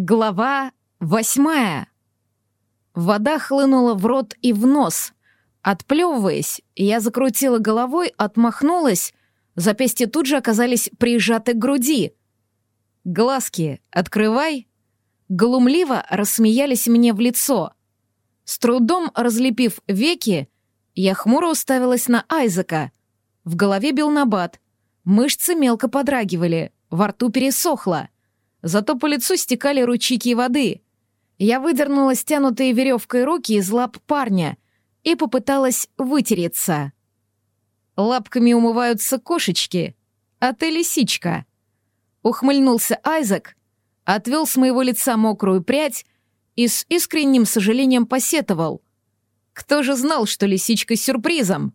Глава восьмая. Вода хлынула в рот и в нос. Отплевываясь, я закрутила головой, отмахнулась. Запястья тут же оказались прижаты к груди. «Глазки, открывай!» Глумливо рассмеялись мне в лицо. С трудом разлепив веки, я хмуро уставилась на Айзека. В голове бил набат. Мышцы мелко подрагивали, во рту пересохло — Зато по лицу стекали ручейки воды. Я выдернула стянутые веревкой руки из лап парня и попыталась вытереться. Лапками умываются кошечки, а ты лисичка. Ухмыльнулся Айзек, отвел с моего лица мокрую прядь и с искренним сожалением посетовал. Кто же знал, что лисичка с сюрпризом?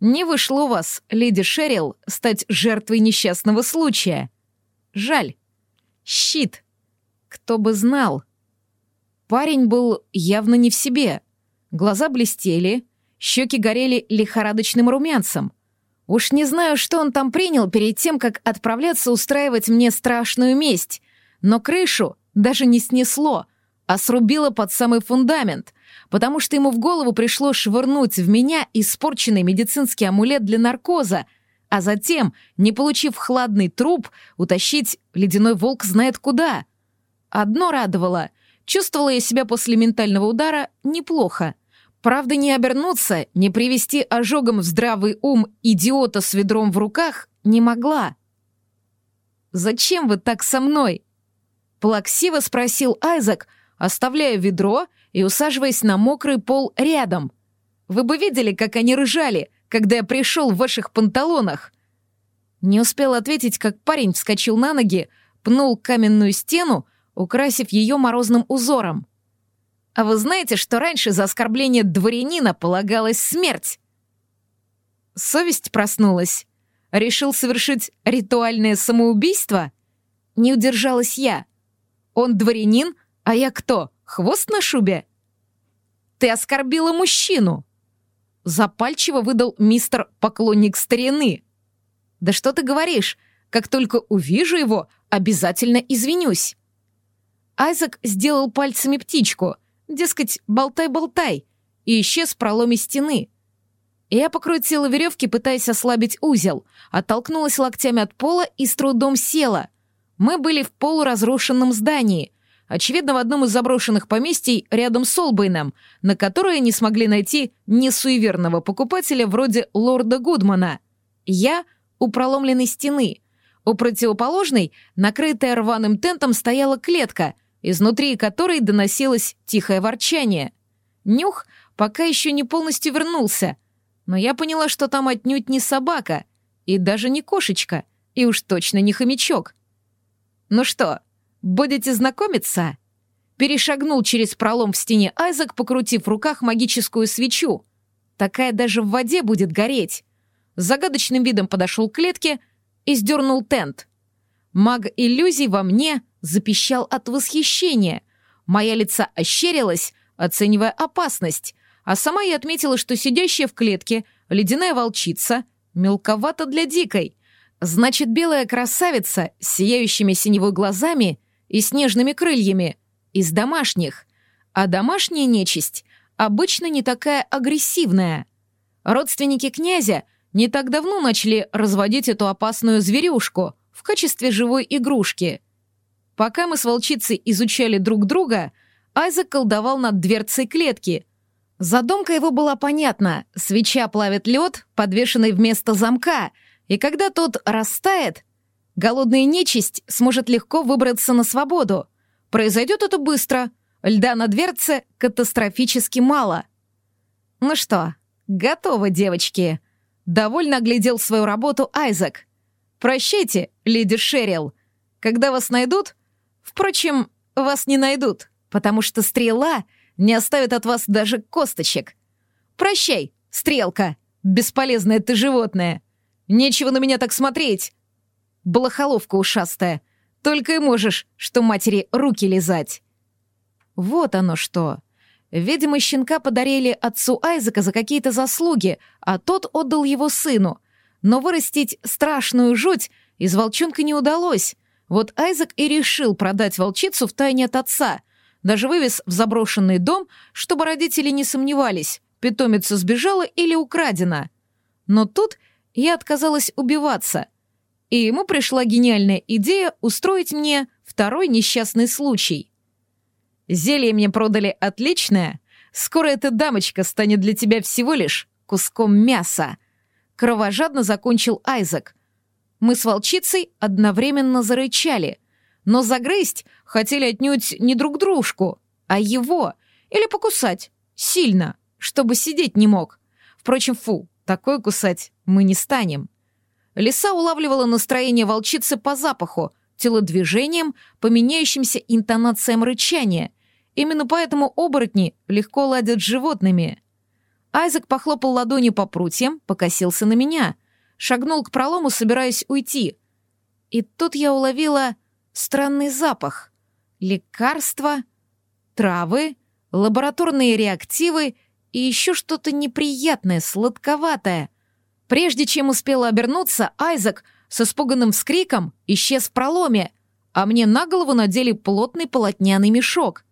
Не вышло вас, леди Шерил, стать жертвой несчастного случая. Жаль. Щит! Кто бы знал. Парень был явно не в себе. Глаза блестели, щеки горели лихорадочным румянцем. Уж не знаю, что он там принял перед тем, как отправляться устраивать мне страшную месть, но крышу даже не снесло, а срубило под самый фундамент, потому что ему в голову пришло швырнуть в меня испорченный медицинский амулет для наркоза — а затем, не получив хладный труп, утащить ледяной волк знает куда. Одно радовало. Чувствовала я себя после ментального удара неплохо. Правда, не обернуться, не привести ожогом в здравый ум идиота с ведром в руках не могла. «Зачем вы так со мной?» Плаксиво спросил Айзек, оставляя ведро и усаживаясь на мокрый пол рядом. «Вы бы видели, как они рыжали, когда я пришел в ваших панталонах?» Не успел ответить, как парень вскочил на ноги, пнул каменную стену, украсив ее морозным узором. «А вы знаете, что раньше за оскорбление дворянина полагалась смерть?» Совесть проснулась. Решил совершить ритуальное самоубийство? Не удержалась я. Он дворянин, а я кто? Хвост на шубе? Ты оскорбила мужчину. Запальчиво выдал мистер поклонник старины. «Да что ты говоришь? Как только увижу его, обязательно извинюсь». Айзек сделал пальцами птичку, дескать, болтай-болтай, и исчез в проломе стены. Я покрутила веревки, пытаясь ослабить узел, оттолкнулась локтями от пола и с трудом села. Мы были в полуразрушенном здании, очевидно, в одном из заброшенных поместий рядом с Олбейном, на которое не смогли найти ни суеверного покупателя вроде лорда Гудмана. Я у проломленной стены. У противоположной, накрытая рваным тентом, стояла клетка, изнутри которой доносилось тихое ворчание. Нюх пока еще не полностью вернулся, но я поняла, что там отнюдь не собака, и даже не кошечка, и уж точно не хомячок. «Ну что, будете знакомиться?» Перешагнул через пролом в стене Айзек, покрутив в руках магическую свечу. Такая даже в воде будет гореть. Загадочным видом подошел к клетке и сдернул тент. Маг иллюзий во мне запищал от восхищения. Моя лица ощерилась, оценивая опасность, а сама я отметила, что сидящая в клетке ледяная волчица мелковата для дикой. Значит, белая красавица с сияющими синевой глазами и снежными крыльями из домашних. А домашняя нечисть обычно не такая агрессивная. Родственники князя не так давно начали разводить эту опасную зверюшку в качестве живой игрушки. Пока мы с волчицей изучали друг друга, Айзек колдовал над дверцей клетки. Задумка его была понятна. Свеча плавит лед, подвешенный вместо замка, и когда тот растает, голодная нечисть сможет легко выбраться на свободу. Произойдет это быстро. Льда на дверце катастрофически мало. Ну что, готовы, девочки? Довольно оглядел свою работу Айзек. «Прощайте, леди Шерил. Когда вас найдут? Впрочем, вас не найдут, потому что стрела не оставит от вас даже косточек. Прощай, стрелка, бесполезное ты животное. Нечего на меня так смотреть. Блохоловка ушастая. Только и можешь, что матери руки лизать». Вот оно что. Видимо, щенка подарили отцу Айзека за какие-то заслуги, а тот отдал его сыну. Но вырастить страшную жуть из волчонка не удалось. Вот Айзек и решил продать волчицу в тайне от отца, даже вывез в заброшенный дом, чтобы родители не сомневались, питомица сбежала или украдена. Но тут я отказалась убиваться, и ему пришла гениальная идея устроить мне второй несчастный случай. Зелье мне продали отличное. Скоро эта дамочка станет для тебя всего лишь куском мяса. Кровожадно закончил Айзек. Мы с волчицей одновременно зарычали, но загрызть хотели отнюдь не друг дружку, а его, или покусать, сильно, чтобы сидеть не мог. Впрочем, фу, такое кусать мы не станем. Лиса улавливала настроение волчицы по запаху, телодвижением, по меняющимся интонациям рычания. Именно поэтому оборотни легко ладят с животными. Айзек похлопал ладонью по прутьям, покосился на меня, шагнул к пролому, собираясь уйти. И тут я уловила странный запах. Лекарства, травы, лабораторные реактивы и еще что-то неприятное, сладковатое. Прежде чем успела обернуться, Айзек с испуганным вскриком исчез в проломе, а мне на голову надели плотный полотняный мешок.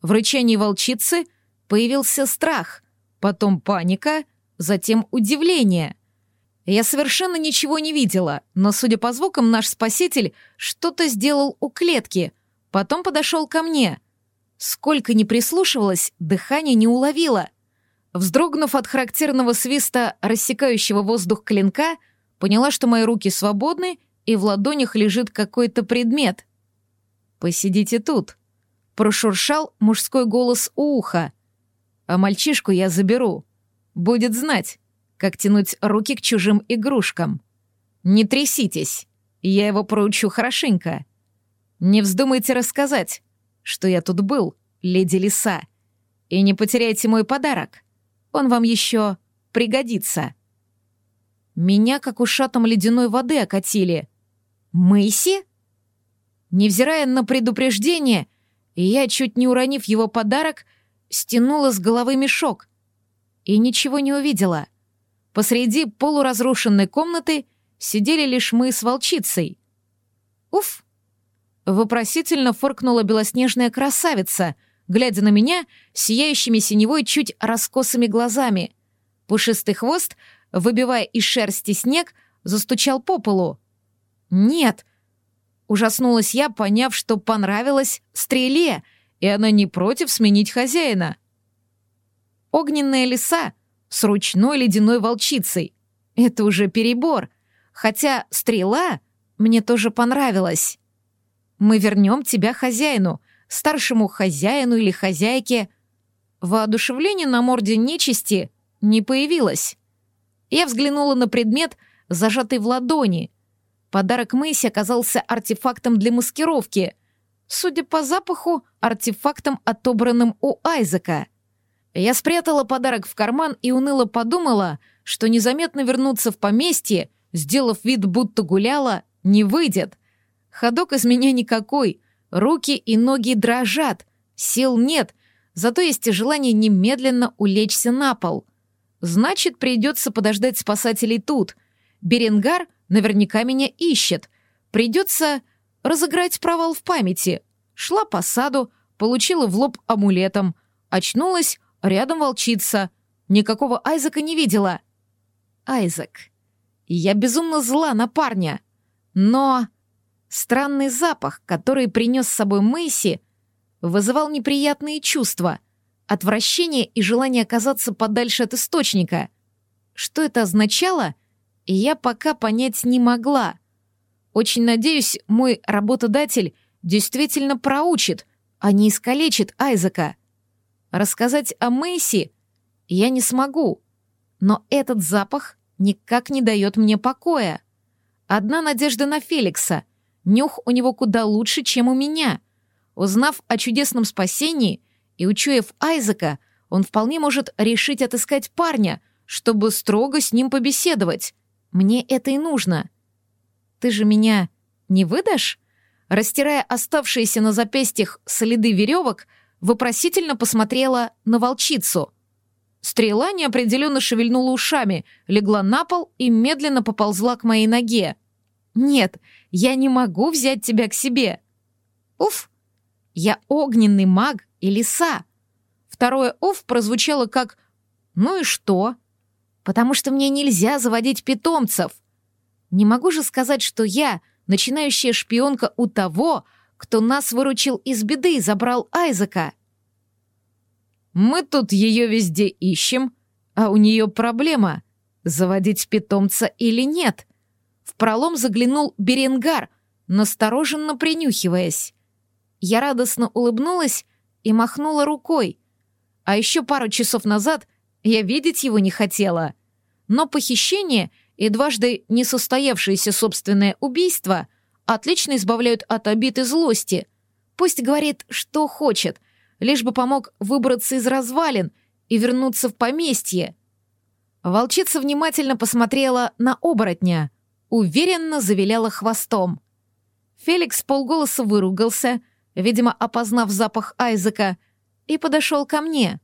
В рычании волчицы появился страх — потом паника, затем удивление. Я совершенно ничего не видела, но, судя по звукам, наш спаситель что-то сделал у клетки, потом подошел ко мне. Сколько ни прислушивалась, дыхание не уловила. Вздрогнув от характерного свиста рассекающего воздух клинка, поняла, что мои руки свободны, и в ладонях лежит какой-то предмет. «Посидите тут», — прошуршал мужской голос у уха — а мальчишку я заберу. Будет знать, как тянуть руки к чужим игрушкам. Не тряситесь, я его проучу хорошенько. Не вздумайте рассказать, что я тут был, леди Лиса. И не потеряйте мой подарок. Он вам еще пригодится. Меня, как ушатом ледяной воды, окатили. Мэйси? Невзирая на предупреждение, я, чуть не уронив его подарок, — стянула с головы мешок и ничего не увидела. Посреди полуразрушенной комнаты сидели лишь мы с волчицей. «Уф!» — вопросительно фыркнула белоснежная красавица, глядя на меня сияющими синевой чуть раскосыми глазами. Пушистый хвост, выбивая из шерсти снег, застучал по полу. «Нет!» — ужаснулась я, поняв, что понравилось стреле — и она не против сменить хозяина. Огненная лиса с ручной ледяной волчицей. Это уже перебор. Хотя стрела мне тоже понравилась. Мы вернем тебя хозяину, старшему хозяину или хозяйке. Воодушевление на морде нечисти не появилось. Я взглянула на предмет, зажатый в ладони. Подарок Мэйси оказался артефактом для маскировки — судя по запаху, артефактом, отобранным у Айзека. Я спрятала подарок в карман и уныло подумала, что незаметно вернуться в поместье, сделав вид, будто гуляла, не выйдет. Ходок из меня никакой, руки и ноги дрожат, сил нет, зато есть желание немедленно улечься на пол. Значит, придется подождать спасателей тут. Беренгар наверняка меня ищет. Придется разыграть провал в памяти. Шла по саду, получила в лоб амулетом. Очнулась, рядом волчица. Никакого Айзека не видела. Айзек. Я безумно зла на парня. Но странный запах, который принес с собой Мэйси, вызывал неприятные чувства, отвращение и желание оказаться подальше от источника. Что это означало, я пока понять не могла. Очень надеюсь, мой работодатель действительно проучит, а не искалечит Айзека. Рассказать о Мэйси я не смогу, но этот запах никак не дает мне покоя. Одна надежда на Феликса. Нюх у него куда лучше, чем у меня. Узнав о чудесном спасении и учуяв Айзека, он вполне может решить отыскать парня, чтобы строго с ним побеседовать. Мне это и нужно. Ты же меня не выдашь? Растирая оставшиеся на запястьях следы веревок, вопросительно посмотрела на волчицу. Стрела неопределенно шевельнула ушами, легла на пол и медленно поползла к моей ноге. «Нет, я не могу взять тебя к себе. Уф, я огненный маг и лиса. Второе «уф» прозвучало как «ну и что?» Потому что мне нельзя заводить питомцев. Не могу же сказать, что я начинающая шпионка у того, кто нас выручил из беды и забрал Айзека. Мы тут ее везде ищем, а у нее проблема — заводить питомца или нет. В пролом заглянул Беренгар, настороженно принюхиваясь. Я радостно улыбнулась и махнула рукой. А еще пару часов назад я видеть его не хотела. Но похищение и дважды несостоявшееся собственное убийство отлично избавляют от обид и злости. Пусть говорит, что хочет — лишь бы помог выбраться из развалин и вернуться в поместье. Волчица внимательно посмотрела на оборотня, уверенно завиляла хвостом. Феликс полголоса выругался, видимо, опознав запах Айзека, и подошел ко мне.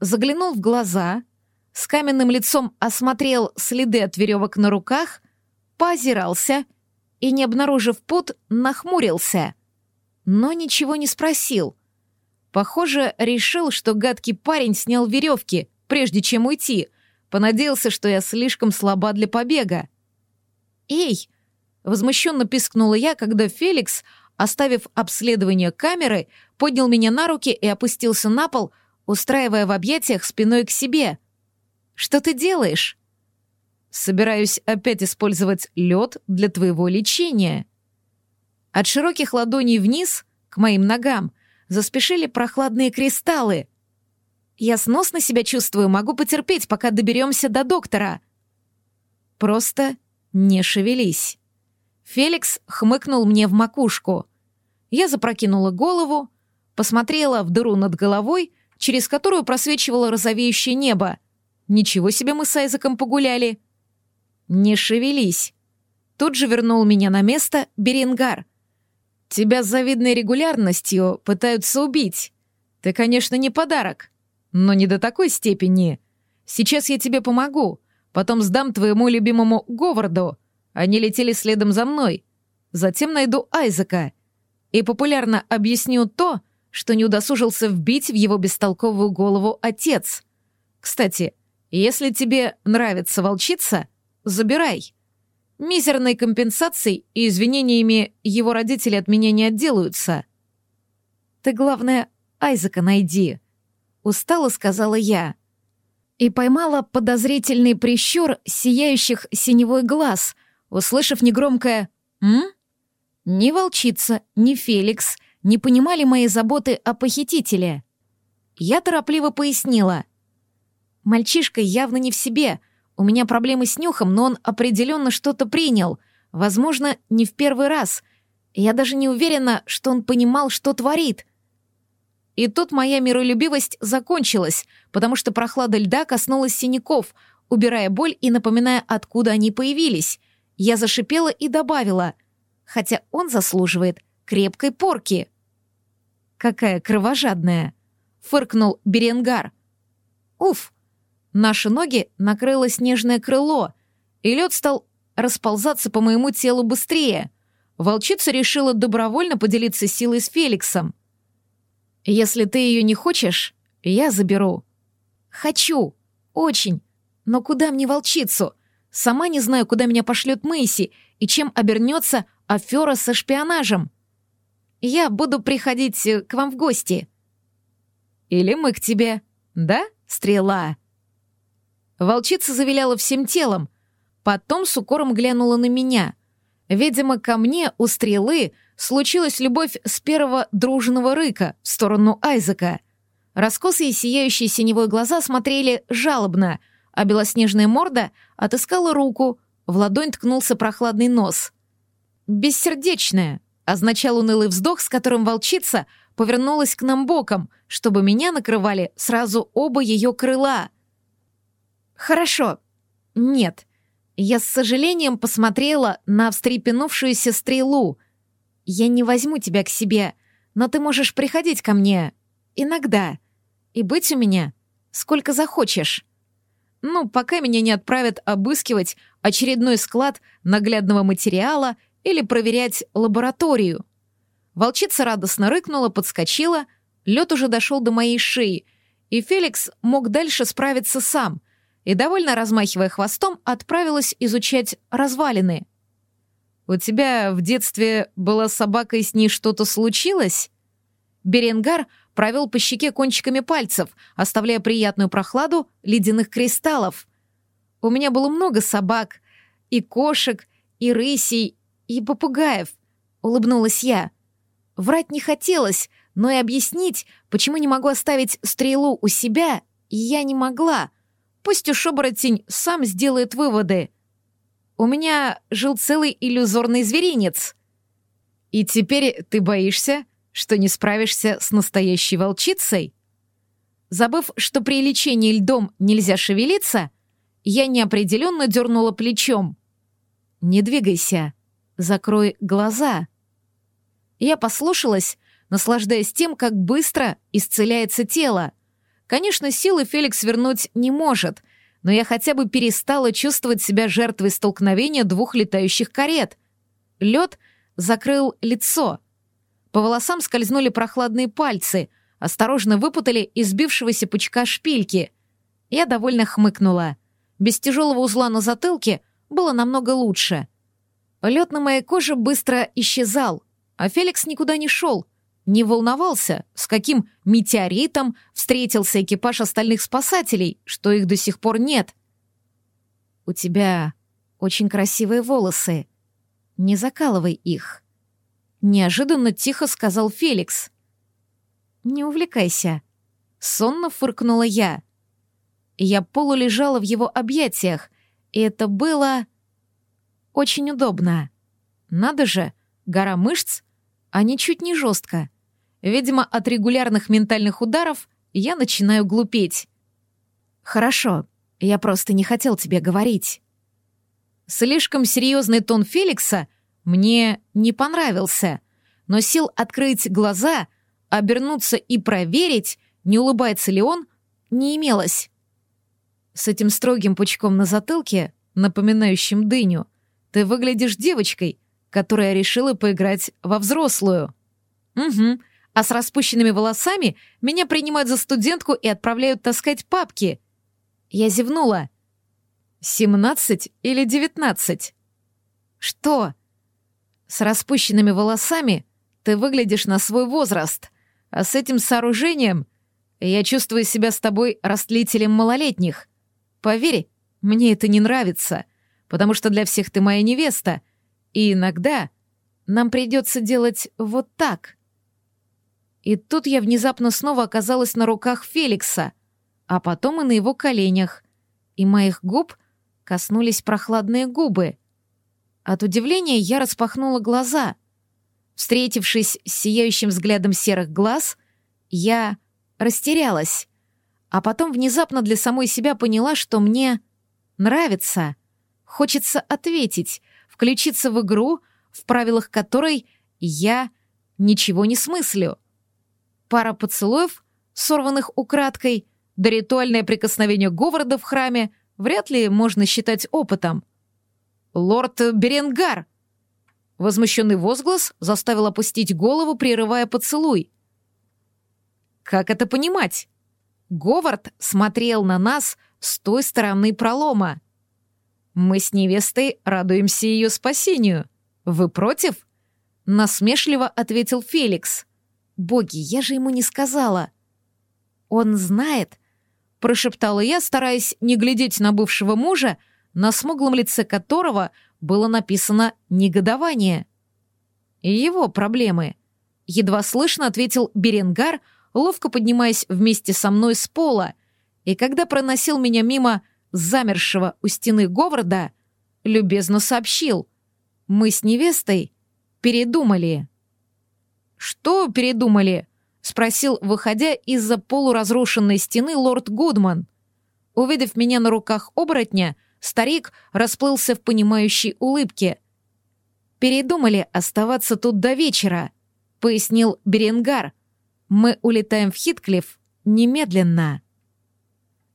Заглянул в глаза, с каменным лицом осмотрел следы от веревок на руках, поозирался и, не обнаружив пут, нахмурился. Но ничего не спросил — Похоже, решил, что гадкий парень снял веревки, прежде чем уйти. Понадеялся, что я слишком слаба для побега. «Эй!» — возмущенно пискнула я, когда Феликс, оставив обследование камеры, поднял меня на руки и опустился на пол, устраивая в объятиях спиной к себе. «Что ты делаешь?» «Собираюсь опять использовать лед для твоего лечения». От широких ладоней вниз, к моим ногам — заспешили прохладные кристаллы. Я сносно себя чувствую, могу потерпеть, пока доберемся до доктора. Просто не шевелись. Феликс хмыкнул мне в макушку. Я запрокинула голову, посмотрела в дыру над головой, через которую просвечивало розовеющее небо. Ничего себе мы с Айзеком погуляли. Не шевелись. Тут же вернул меня на место Беренгар — Тебя с завидной регулярностью пытаются убить. Ты, конечно, не подарок, но не до такой степени. Сейчас я тебе помогу, потом сдам твоему любимому Говарду. Они летели следом за мной. Затем найду Айзека и популярно объясню то, что не удосужился вбить в его бестолковую голову отец. Кстати, если тебе нравится волчица, забирай. Мизерной компенсацией и извинениями его родители от меня не отделаются. Ты, главное, Айзека найди, устало сказала я. И поймала подозрительный прищур сияющих синевой глаз, услышав негромкое «М?». Ни волчица, ни Феликс не понимали моей заботы о похитителе. Я торопливо пояснила. Мальчишка явно не в себе — у меня проблемы с нюхом, но он определенно что-то принял. Возможно, не в первый раз. Я даже не уверена, что он понимал, что творит. И тут моя миролюбивость закончилась, потому что прохлада льда коснулась синяков, убирая боль и напоминая, откуда они появились. Я зашипела и добавила, хотя он заслуживает крепкой порки. «Какая кровожадная!» — фыркнул Беренгар. «Уф, Наши ноги накрыло снежное крыло, и лед стал расползаться по моему телу быстрее. Волчица решила добровольно поделиться силой с Феликсом. «Если ты ее не хочешь, я заберу». «Хочу. Очень. Но куда мне волчицу? Сама не знаю, куда меня пошлет Мэйси и чем обернется афера со шпионажем. Я буду приходить э, к вам в гости». «Или мы к тебе, да, стрела?» Волчица завиляла всем телом, потом с укором глянула на меня. Видимо, ко мне у стрелы случилась любовь с первого дружного рыка в сторону Айзека. Раскосые сияющие синевой глаза смотрели жалобно, а белоснежная морда отыскала руку, в ладонь ткнулся прохладный нос. «Бессердечная», — означал унылый вздох, с которым волчица повернулась к нам боком, чтобы меня накрывали сразу оба ее крыла. «Хорошо. Нет». Я с сожалением посмотрела на встрепенувшуюся стрелу. «Я не возьму тебя к себе, но ты можешь приходить ко мне иногда и быть у меня сколько захочешь. Ну, пока меня не отправят обыскивать очередной склад наглядного материала или проверять лабораторию. Волчица радостно рыкнула, подскочила, лед уже дошел до моей шеи, и Феликс мог дальше справиться сам, и, довольно размахивая хвостом, отправилась изучать развалины. «У тебя в детстве была собака, и с ней что-то случилось?» Беренгар провел по щеке кончиками пальцев, оставляя приятную прохладу ледяных кристаллов. «У меня было много собак, и кошек, и рысей, и попугаев», — улыбнулась я. Врать не хотелось, но и объяснить, почему не могу оставить стрелу у себя, я не могла. Пусть уж оборотень сам сделает выводы. У меня жил целый иллюзорный зверинец. И теперь ты боишься, что не справишься с настоящей волчицей? Забыв, что при лечении льдом нельзя шевелиться, я неопределенно дернула плечом. «Не двигайся, закрой глаза». Я послушалась, наслаждаясь тем, как быстро исцеляется тело. Конечно, силы Феликс вернуть не может, но я хотя бы перестала чувствовать себя жертвой столкновения двух летающих карет. Лед закрыл лицо. По волосам скользнули прохладные пальцы, осторожно выпутали из сбившегося пучка шпильки. Я довольно хмыкнула. Без тяжелого узла на затылке было намного лучше. Лед на моей коже быстро исчезал, а Феликс никуда не шел — не волновался, с каким метеоритом встретился экипаж остальных спасателей, что их до сих пор нет. «У тебя очень красивые волосы. Не закалывай их», — неожиданно тихо сказал Феликс. «Не увлекайся», — сонно фыркнула я. Я полулежала в его объятиях, и это было очень удобно. Надо же, гора мышц, а ничуть не жестко. Видимо, от регулярных ментальных ударов я начинаю глупеть. «Хорошо, я просто не хотел тебе говорить». Слишком серьезный тон Феликса мне не понравился, но сил открыть глаза, обернуться и проверить, не улыбается ли он, не имелось. С этим строгим пучком на затылке, напоминающим дыню, ты выглядишь девочкой, которая решила поиграть во взрослую. Угу, а с распущенными волосами меня принимают за студентку и отправляют таскать папки. Я зевнула. «Семнадцать или девятнадцать?» «Что?» «С распущенными волосами ты выглядишь на свой возраст, а с этим сооружением я чувствую себя с тобой растлителем малолетних. Поверь, мне это не нравится, потому что для всех ты моя невеста, и иногда нам придется делать вот так». И тут я внезапно снова оказалась на руках Феликса, а потом и на его коленях, и моих губ коснулись прохладные губы. От удивления я распахнула глаза. Встретившись с сияющим взглядом серых глаз, я растерялась, а потом внезапно для самой себя поняла, что мне нравится. Хочется ответить, включиться в игру, в правилах которой я ничего не смыслю пара поцелуев, сорванных украдкой, да ритуальное прикосновение Говарда в храме вряд ли можно считать опытом. «Лорд Беренгар!» Возмущенный возглас заставил опустить голову, прерывая поцелуй. «Как это понимать?» Говард смотрел на нас с той стороны пролома. «Мы с невестой радуемся ее спасению. Вы против?» Насмешливо ответил Феликс. Боги, я же ему не сказала. Он знает, прошептала я, стараясь не глядеть на бывшего мужа, на смуглом лице которого было написано негодование. Его проблемы. Едва слышно ответил Беренгар, ловко поднимаясь вместе со мной с пола, и когда проносил меня мимо замершего у стены Говарда, любезно сообщил. Мы с невестой передумали. «Что передумали?» — спросил, выходя из-за полуразрушенной стены лорд Гудман. Увидев меня на руках оборотня, старик расплылся в понимающей улыбке. «Передумали оставаться тут до вечера», — пояснил Беренгар. «Мы улетаем в Хитклифф немедленно».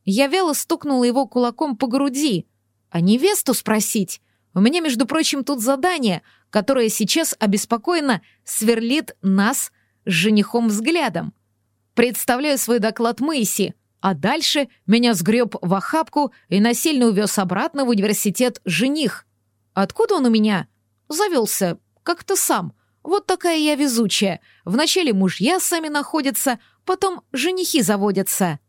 Я вяло стукнула его кулаком по груди. «А невесту спросить? У меня, между прочим, тут задание, которое сейчас обеспокоенно сверлит нас с женихом взглядом. Представляю свой доклад Мэйси, а дальше меня сгреб в охапку и насильно увез обратно в университет жених. Откуда он у меня? Завелся, как-то сам. Вот такая я везучая. Вначале мужья сами находятся, потом женихи заводятся.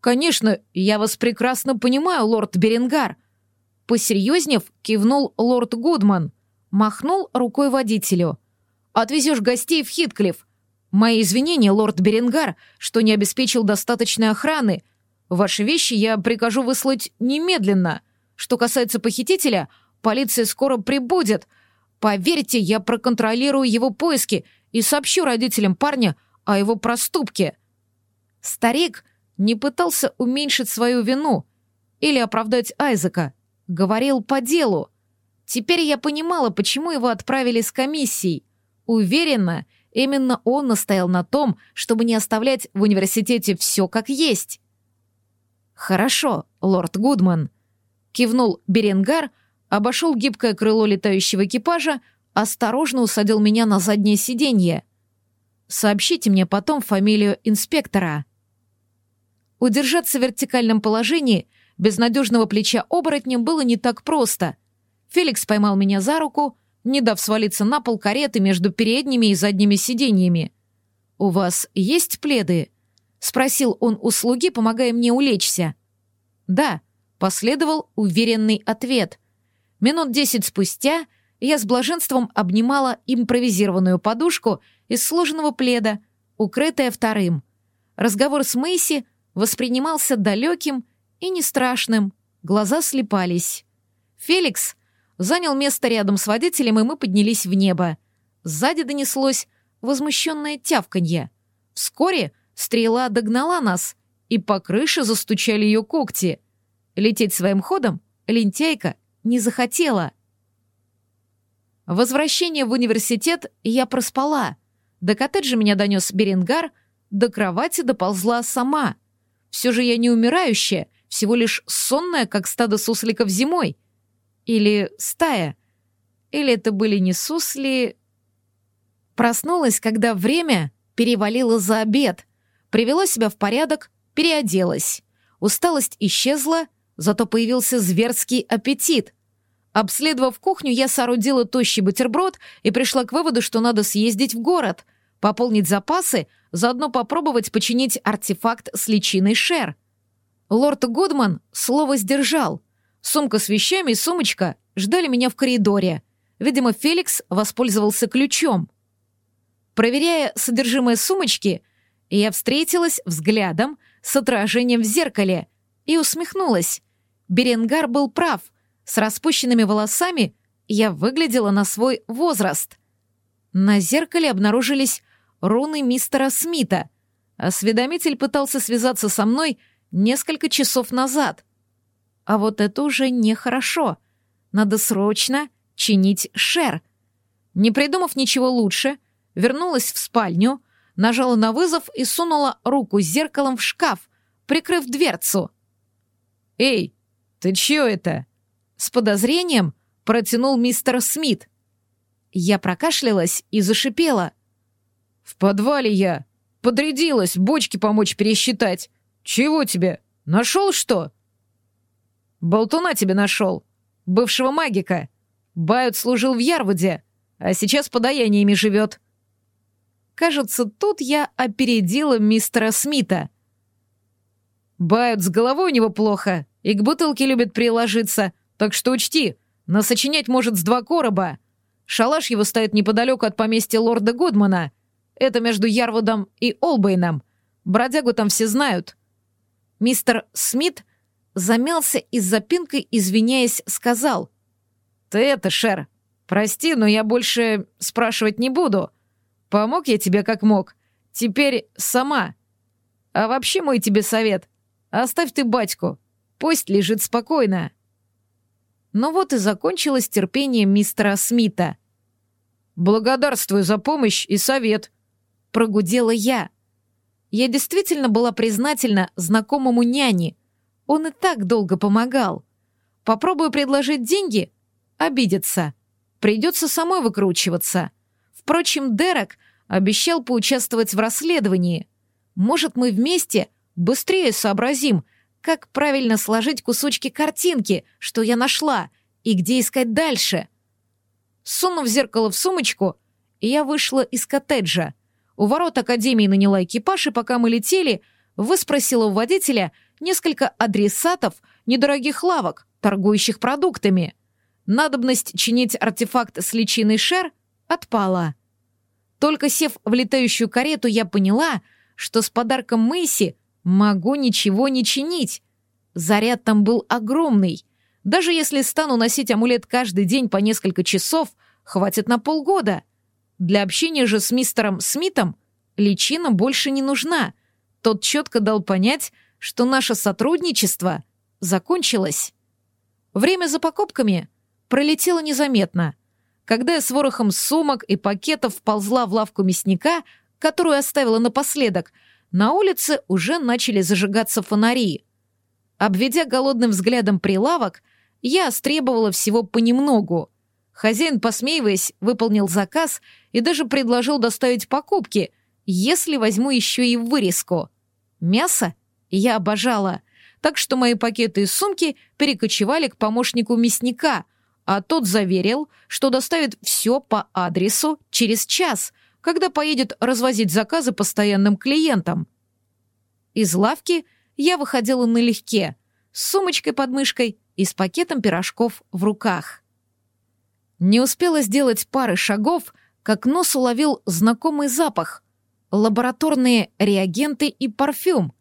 Конечно, я вас прекрасно понимаю, лорд Беренгар. Посерьезнев, кивнул лорд Гудман. Махнул рукой водителю. Отвезешь гостей в Хитклифф. Мои извинения, лорд Беренгар, что не обеспечил достаточной охраны. Ваши вещи я прикажу выслать немедленно. Что касается похитителя, полиция скоро прибудет. Поверьте, я проконтролирую его поиски и сообщу родителям парня о его проступке. Старик не пытался уменьшить свою вину или оправдать Айзека. Говорил по делу. Теперь я понимала, почему его отправили с комиссией. Уверена, именно он настоял на том, чтобы не оставлять в университете все как есть. «Хорошо, лорд Гудман», — кивнул Беренгар, обошел гибкое крыло летающего экипажа, осторожно усадил меня на заднее сиденье. «Сообщите мне потом фамилию инспектора». Удержаться в вертикальном положении без надежного плеча оборотнем было не так просто. Феликс поймал меня за руку, не дав свалиться на пол кареты между передними и задними сиденьями. «У вас есть пледы?» — спросил он у слуги, помогая мне улечься. «Да», — последовал уверенный ответ. Минут десять спустя я с блаженством обнимала импровизированную подушку из сложенного пледа, укрытая вторым. Разговор с Мэйси воспринимался далеким и не страшным, глаза слепались. Феликс занял место рядом с водителем, и мы поднялись в небо. Сзади донеслось возмущенное тявканье. Вскоре стрела догнала нас, и по крыше застучали ее когти. Лететь своим ходом лентяйка не захотела. Возвращение в университет я проспала. До коттеджа меня донес Беренгар, до кровати доползла сама — все же я не умирающая, всего лишь сонная, как стадо сусликов зимой. Или стая. Или это были не сусли... Проснулась, когда время перевалило за обед. Привела себя в порядок, переоделась. Усталость исчезла, зато появился зверский аппетит. Обследовав кухню, я соорудила тощий бутерброд и пришла к выводу, что надо съездить в город, пополнить запасы, заодно попробовать починить артефакт с личиной Шер. Лорд Гудман слово сдержал. Сумка с вещами и сумочка ждали меня в коридоре. Видимо, Феликс воспользовался ключом. Проверяя содержимое сумочки, я встретилась взглядом с отражением в зеркале и усмехнулась. Беренгар был прав. С распущенными волосами я выглядела на свой возраст. На зеркале обнаружились руны мистера Смита. Осведомитель пытался связаться со мной несколько часов назад. А вот это уже нехорошо. Надо срочно чинить шер. Не придумав ничего лучше, вернулась в спальню, нажала на вызов и сунула руку с зеркалом в шкаф, прикрыв дверцу. «Эй, ты чё это?» С подозрением протянул мистер Смит. Я прокашлялась и зашипела. «В подвале я. Подрядилась бочки помочь пересчитать. Чего тебе? Нашел что?» «Болтуна тебе нашел. Бывшего магика. Бают служил в Ярвуде, а сейчас подаяниями живет». Кажется, тут я опередила мистера Смита. Бают с головой у него плохо, и к бутылке любит приложиться, так что учти, насочинять может с два короба. Шалаш его стоит неподалеку от поместья лорда Гудмана — это между Ярвудом и Олбейном. Бродягу там все знают». Мистер Смит замялся и с запинкой, извиняясь, сказал. «Ты это, Шер, прости, но я больше спрашивать не буду. Помог я тебе как мог. Теперь сама. А вообще мой тебе совет. Оставь ты батьку. Пусть лежит спокойно». Но вот и закончилось терпение мистера Смита. «Благодарствую за помощь и совет», прогудела я. Я действительно была признательна знакомому няне. Он и так долго помогал. Попробую предложить деньги — обидится. Придется самой выкручиваться. Впрочем, Дерек обещал поучаствовать в расследовании. Может, мы вместе быстрее сообразим, как правильно сложить кусочки картинки, что я нашла, и где искать дальше. Сунув зеркало в сумочку, я вышла из коттеджа. У ворот Академии наняла экипаж, и пока мы летели, выспросила у водителя несколько адресатов недорогих лавок, торгующих продуктами. Надобность чинить артефакт с личиной Шер отпала. Только сев в летающую карету, я поняла, что с подарком Мэйси могу ничего не чинить. Заряд там был огромный. Даже если стану носить амулет каждый день по несколько часов, хватит на полгода. Для общения же с мистером Смитом личина больше не нужна. Тот четко дал понять, что наше сотрудничество закончилось. Время за покупками пролетело незаметно. Когда я с ворохом сумок и пакетов ползла в лавку мясника, которую оставила напоследок, на улице уже начали зажигаться фонари. Обведя голодным взглядом прилавок, я стребовала всего понемногу. Хозяин, посмеиваясь, выполнил заказ и даже предложил доставить покупки, если возьму еще и вырезку. Мясо я обожала, так что мои пакеты и сумки перекочевали к помощнику мясника, а тот заверил, что доставит все по адресу через час, когда поедет развозить заказы постоянным клиентам. Из лавки я выходила налегке, с сумочкой под мышкой и с пакетом пирожков в руках. Не успела сделать пары шагов, как нос уловил знакомый запах — лабораторные реагенты и парфюм.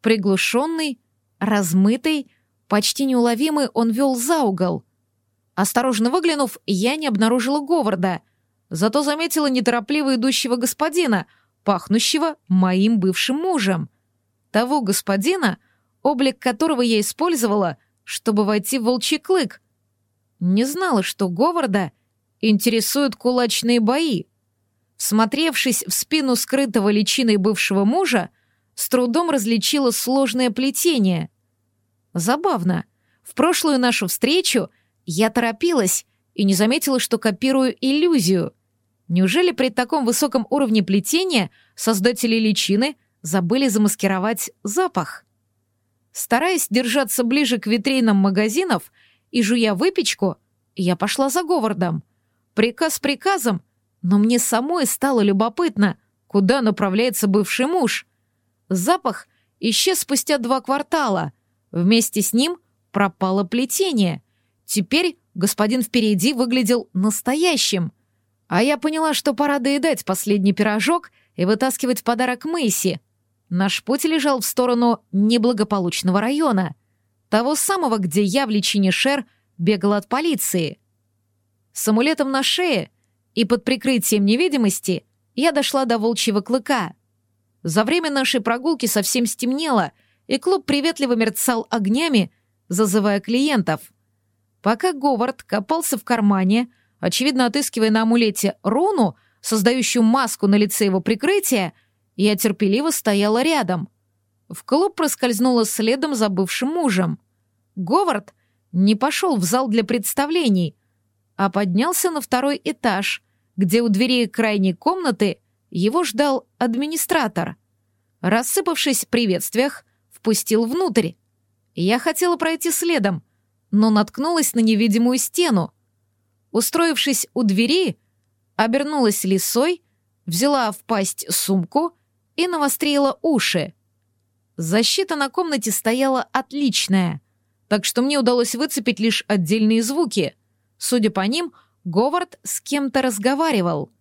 Приглушенный, размытый, почти неуловимый он вел за угол. Осторожно выглянув, я не обнаружила Говарда, зато заметила неторопливо идущего господина, пахнущего моим бывшим мужем. Того господина, облик которого я использовала, чтобы войти в волчий клык. Не знала, что Говарда интересуют кулачные бои. Всмотревшись в спину скрытого личиной бывшего мужа, с трудом различила сложное плетение. Забавно. В прошлую нашу встречу я торопилась и не заметила, что копирую иллюзию. Неужели при таком высоком уровне плетения создатели личины забыли замаскировать запах? Стараясь держаться ближе к витринам магазинов и жуя выпечку, я пошла за Говардом. Приказ приказом, но мне самой стало любопытно, куда направляется бывший муж. Запах исчез спустя два квартала. Вместе с ним пропало плетение. Теперь господин впереди выглядел настоящим. А я поняла, что пора доедать последний пирожок и вытаскивать подарок Мэйси. Наш путь лежал в сторону неблагополучного района. Того самого, где я в личине Шер бегала от полиции. С амулетом на шее и под прикрытием невидимости я дошла до волчьего клыка. За время нашей прогулки совсем стемнело, и клуб приветливо мерцал огнями, зазывая клиентов. Пока Говард копался в кармане, очевидно отыскивая на амулете руну, создающую маску на лице его прикрытия, я терпеливо стояла рядом. В клуб проскользнула следом за бывшим мужем. Говард не пошел в зал для представлений, а поднялся на второй этаж, где у дверей крайней комнаты его ждал администратор. Рассыпавшись в приветствиях, впустил внутрь. Я хотела пройти следом, но наткнулась на невидимую стену. Устроившись у двери, обернулась лисой, взяла в пасть сумку и навострила уши. Защита на комнате стояла отличная, так что мне удалось выцепить лишь отдельные звуки. Судя по ним, Говард с кем-то разговаривал —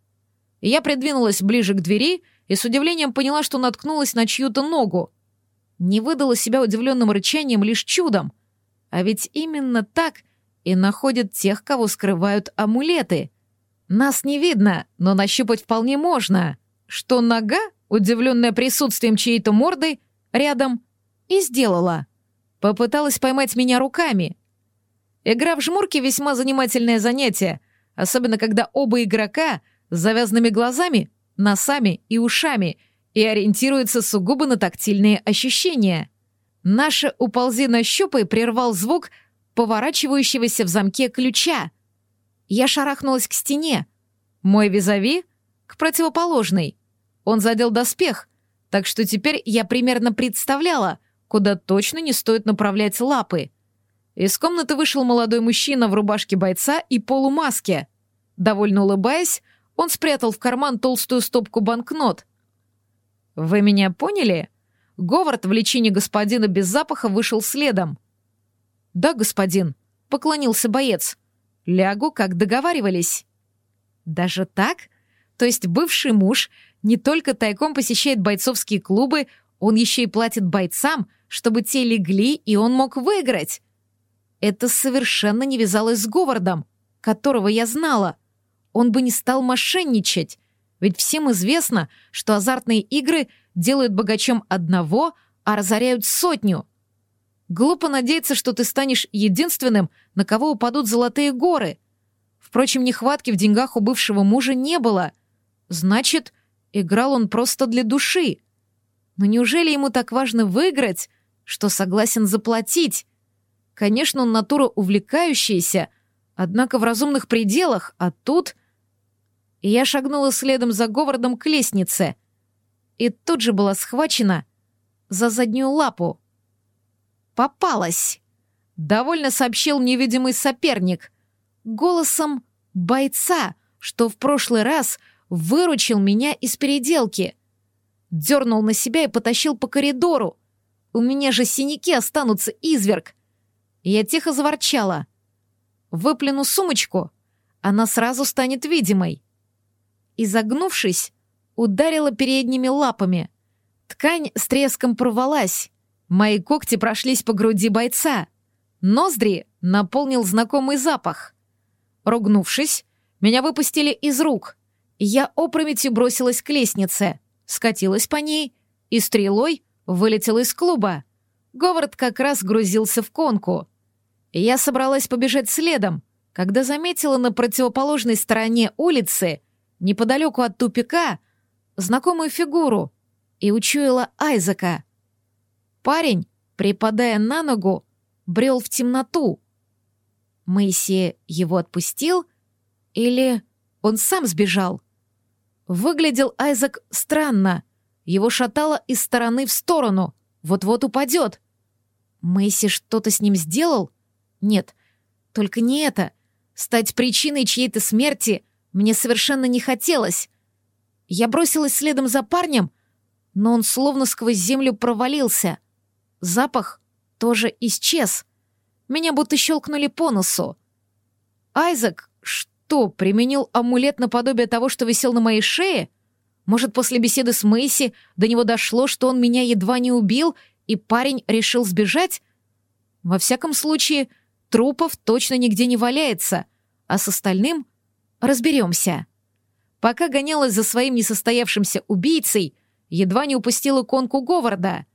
я придвинулась ближе к двери и с удивлением поняла, что наткнулась на чью-то ногу. Не выдала себя удивленным рычанием лишь чудом. А ведь именно так и находят тех, кого скрывают амулеты. Нас не видно, но нащупать вполне можно. Что нога, удивленная присутствием чьей-то морды, рядом, и сделала. Попыталась поймать меня руками. Игра в жмурки — весьма занимательное занятие, особенно когда оба игрока — с завязанными глазами, носами и ушами и ориентируется сугубо на тактильные ощущения. Наше «уползи на щупы» прервал звук поворачивающегося в замке ключа. Я шарахнулась к стене. Мой визави — к противоположной. Он задел доспех, так что теперь я примерно представляла, куда точно не стоит направлять лапы. Из комнаты вышел молодой мужчина в рубашке бойца и полумаске. Довольно улыбаясь, он спрятал в карман толстую стопку банкнот. «Вы меня поняли?» Говард в личине господина без запаха вышел следом. «Да, господин», — поклонился боец. «Лягу, как договаривались». «Даже так? То есть бывший муж не только тайком посещает бойцовские клубы, он еще и платит бойцам, чтобы те легли, и он мог выиграть?» Это совершенно не вязалось с Говардом, которого я знала. Он бы не стал мошенничать, ведь всем известно, что азартные игры делают богачом одного, а разоряют сотню. Глупо надеяться, что ты станешь единственным, на кого упадут золотые горы. Впрочем, нехватки в деньгах у бывшего мужа не было. Значит, играл он просто для души. Но неужели ему так важно выиграть, что согласен заплатить? Конечно, он натура увлекающаяся, однако в разумных пределах, а тут... Я шагнула следом за Говардом к лестнице и тут же была схвачена за заднюю лапу. «Попалась!» — довольно сообщил невидимый соперник, голосом бойца, что в прошлый раз выручил меня из переделки. Дернул на себя и потащил по коридору. У меня же синяки останутся, изверг. Я тихо заворчала. Выплюну сумочку, она сразу станет видимой. Изогнувшись, ударила передними лапами. Ткань с треском порвалась. Мои когти прошлись по груди бойца. Ноздри наполнил знакомый запах. Ругнувшись, меня выпустили из рук. Я опрометью бросилась к лестнице, скатилась по ней и стрелой вылетела из клуба. Говард как раз грузился в конку. Я собралась побежать следом, когда заметила на противоположной стороне улицы, неподалеку от тупика, знакомую фигуру и учуяла Айзека. Парень, припадая на ногу, брел в темноту. Мэйси его отпустил или он сам сбежал? Выглядел Айзек странно. Его шатало из стороны в сторону. Вот-вот упадет. Мэйси что-то с ним сделал? Нет, только не это. Стать причиной чьей-то смерти мне совершенно не хотелось. Я бросилась следом за парнем, но он словно сквозь землю провалился. Запах тоже исчез. Меня будто щелкнули по носу. Айзек что, применил амулет наподобие того, что висел на моей шее? Может, после беседы с Мэйси до него дошло, что он меня едва не убил, и парень решил сбежать? Во всяком случае, Трупов точно нигде не валяется, а с остальным разберемся. Пока гонялась за своим несостоявшимся убийцей, едва не упустила конку Говарда.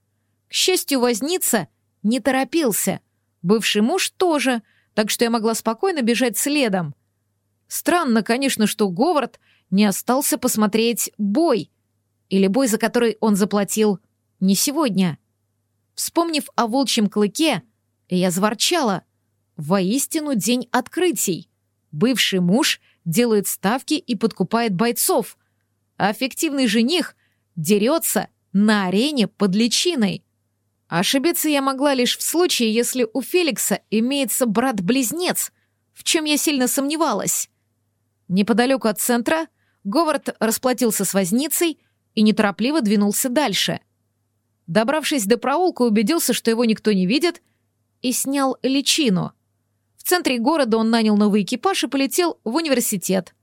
К счастью, возница не торопился. Бывший муж тоже, так что я могла спокойно бежать следом. Странно, конечно, что Говард не остался посмотреть бой, или бой, за который он заплатил не сегодня. Вспомнив о волчьем клыке, я заворчала — Воистину день открытий. Бывший муж делает ставки и подкупает бойцов, а фиктивный жених дерется на арене под личиной. Ошибиться я могла лишь в случае, если у Феликса имеется брат-близнец, в чем я сильно сомневалась. Неподалеку от центра Говард расплатился с возницей и неторопливо двинулся дальше. Добравшись до проулка, убедился, что его никто не видит, и снял личину — в центре города он нанял новый экипаж и полетел в университет.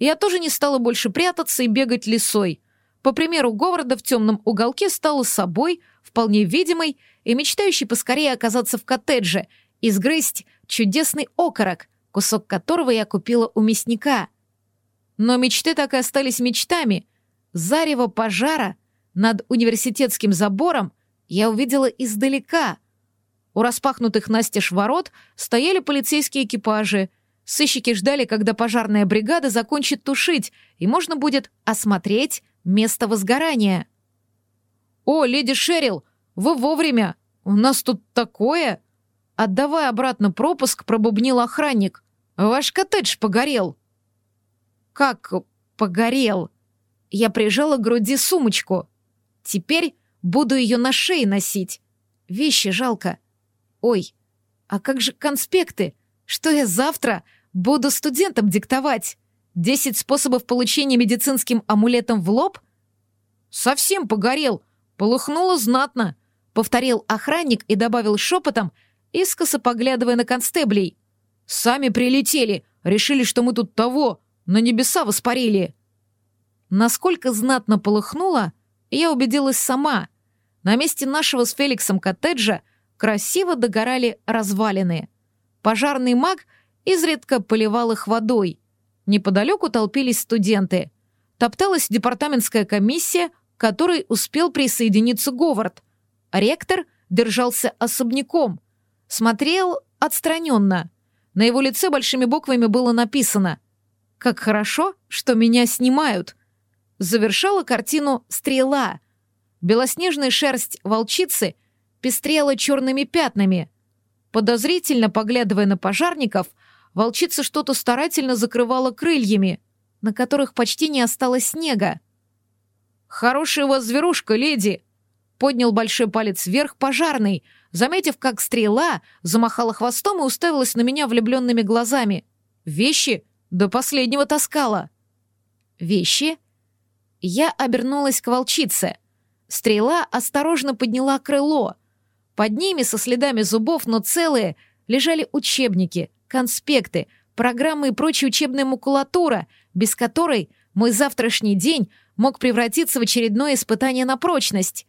Я тоже не стала больше прятаться и бегать лесой. По примеру Говарда в темном уголке стала собой, вполне видимой и мечтающей поскорее оказаться в коттедже и сгрызть чудесный окорок, кусок которого я купила у мясника. Но мечты так и остались мечтами. Зарево пожара над университетским забором я увидела издалека — у распахнутых настежь ворот стояли полицейские экипажи. Сыщики ждали, когда пожарная бригада закончит тушить, и можно будет осмотреть место возгорания. «О, леди Шерил, вы вовремя! У нас тут такое!» Отдавая обратно пропуск, пробубнил охранник. «Ваш коттедж погорел». «Как погорел?» Я прижала к груди сумочку. «Теперь буду ее на шее носить. Вещи жалко. Ой, а как же конспекты? Что я завтра буду студентам диктовать? Десять способов получения медицинским амулетом в лоб? Совсем погорел. Полыхнуло знатно. Повторил охранник и добавил шепотом, искоса поглядывая на констеблей. Сами прилетели, решили, что мы тут того, на небеса воспарили. Насколько знатно полыхнуло, я убедилась сама. На месте нашего с Феликсом коттеджа красиво догорали развалины. Пожарный маг изредка поливал их водой. Неподалеку толпились студенты. Топталась департаментская комиссия, к которой успел присоединиться Говард. Ректор держался особняком. Смотрел отстраненно. На его лице большими буквами было написано «Как хорошо, что меня снимают». Завершала картину «Стрела». Белоснежная шерсть волчицы пестрела черными пятнами. Подозрительно поглядывая на пожарников, волчица что-то старательно закрывала крыльями, на которых почти не осталось снега. «Хорошая у вас зверушка, леди!» Поднял большой палец вверх пожарный, заметив, как стрела замахала хвостом и уставилась на меня влюбленными глазами. «Вещи до последнего таскала!» «Вещи?» Я обернулась к волчице. Стрела осторожно подняла крыло. Под ними, со следами зубов, но целые, лежали учебники, конспекты, программы и прочая учебная макулатура, без которой мой завтрашний день мог превратиться в очередное испытание на прочность.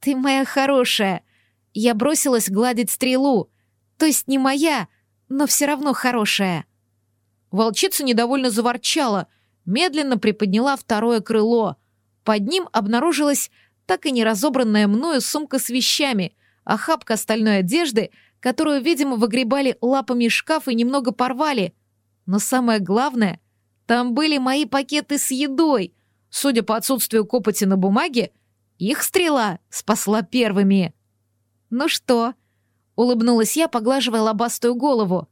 «Ты моя хорошая!» Я бросилась гладить стрелу. То есть не моя, но все равно хорошая. Волчица недовольно заворчала, медленно приподняла второе крыло. Под ним обнаружилась так и не разобранная мною сумка с вещами, охапка остальной одежды, которую, видимо, выгребали лапами из шкафа и немного порвали. Но самое главное, там были мои пакеты с едой. Судя по отсутствию копоти на бумаге, их стрела спасла первыми. «Ну что?» — улыбнулась я, поглаживая лобастую голову.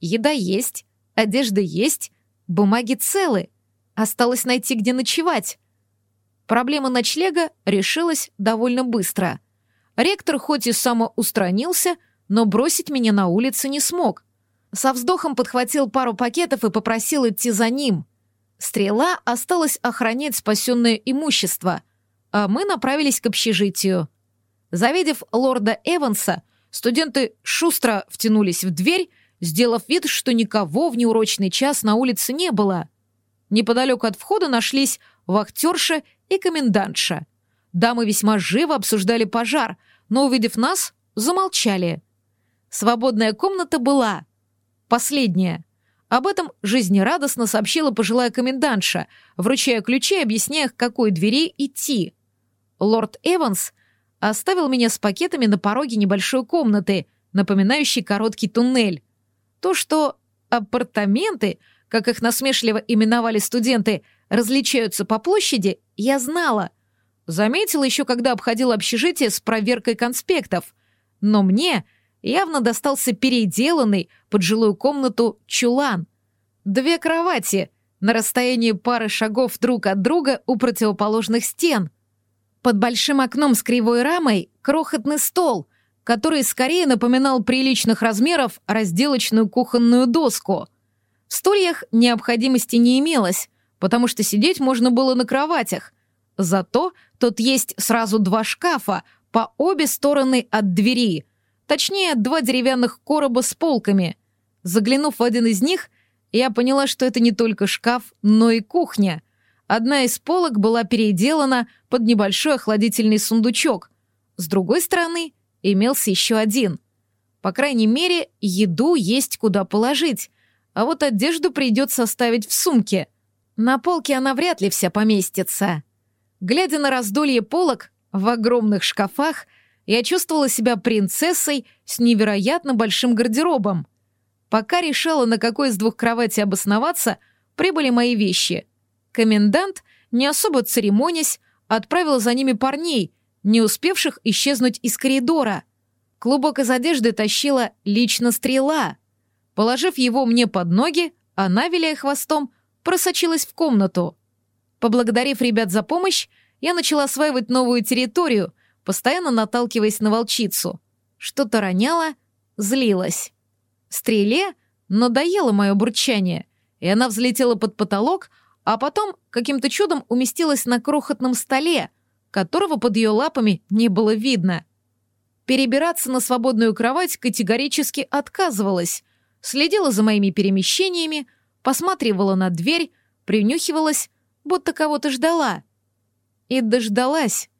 «Еда есть, одежда есть, бумаги целы. Осталось найти, где ночевать». Проблема ночлега решилась довольно быстро. Ректор хоть и самоустранился, но бросить меня на улице не смог. Со вздохом подхватил пару пакетов и попросил идти за ним. Стрела осталась охранять спасенное имущество, а мы направились к общежитию. Завидев лорда Эванса, студенты шустро втянулись в дверь, сделав вид, что никого в неурочный час на улице не было. Неподалеку от входа нашлись вахтерша и комендантша — Дамы весьма живо обсуждали пожар, но, увидев нас, замолчали. Свободная комната была. Последняя. Об этом жизнерадостно сообщила пожилая комендантша, вручая ключи и объясняя, к какой двери идти. Лорд Эванс оставил меня с пакетами на пороге небольшой комнаты, напоминающей короткий туннель. То, что апартаменты, как их насмешливо именовали студенты, различаются по площади, я знала — Заметила еще, когда обходил общежитие с проверкой конспектов. Но мне явно достался переделанный под жилую комнату чулан. Две кровати на расстоянии пары шагов друг от друга у противоположных стен. Под большим окном с кривой рамой крохотный стол, который скорее напоминал приличных размеров разделочную кухонную доску. В стульях необходимости не имелось, потому что сидеть можно было на кроватях, Зато тут есть сразу два шкафа по обе стороны от двери. Точнее, два деревянных короба с полками. Заглянув в один из них, я поняла, что это не только шкаф, но и кухня. Одна из полок была переделана под небольшой охладительный сундучок. С другой стороны имелся еще один. По крайней мере, еду есть куда положить, а вот одежду придется оставить в сумке. На полке она вряд ли вся поместится. Глядя на раздолье полок в огромных шкафах, я чувствовала себя принцессой с невероятно большим гардеробом. Пока решала, на какой из двух кроватей обосноваться, прибыли мои вещи. Комендант, не особо церемонясь, отправил за ними парней, не успевших исчезнуть из коридора. Клубок из одежды тащила лично стрела. Положив его мне под ноги, она, виляя хвостом, просочилась в комнату. Поблагодарив ребят за помощь, я начала осваивать новую территорию, постоянно наталкиваясь на волчицу. Что-то роняло, злилась. Стреле надоело мое бурчание, и она взлетела под потолок, а потом каким-то чудом уместилась на крохотном столе, которого под ее лапами не было видно. Перебираться на свободную кровать категорически отказывалась, следила за моими перемещениями, посматривала на дверь, принюхивалась, будто кого-то ждала. И дождалась.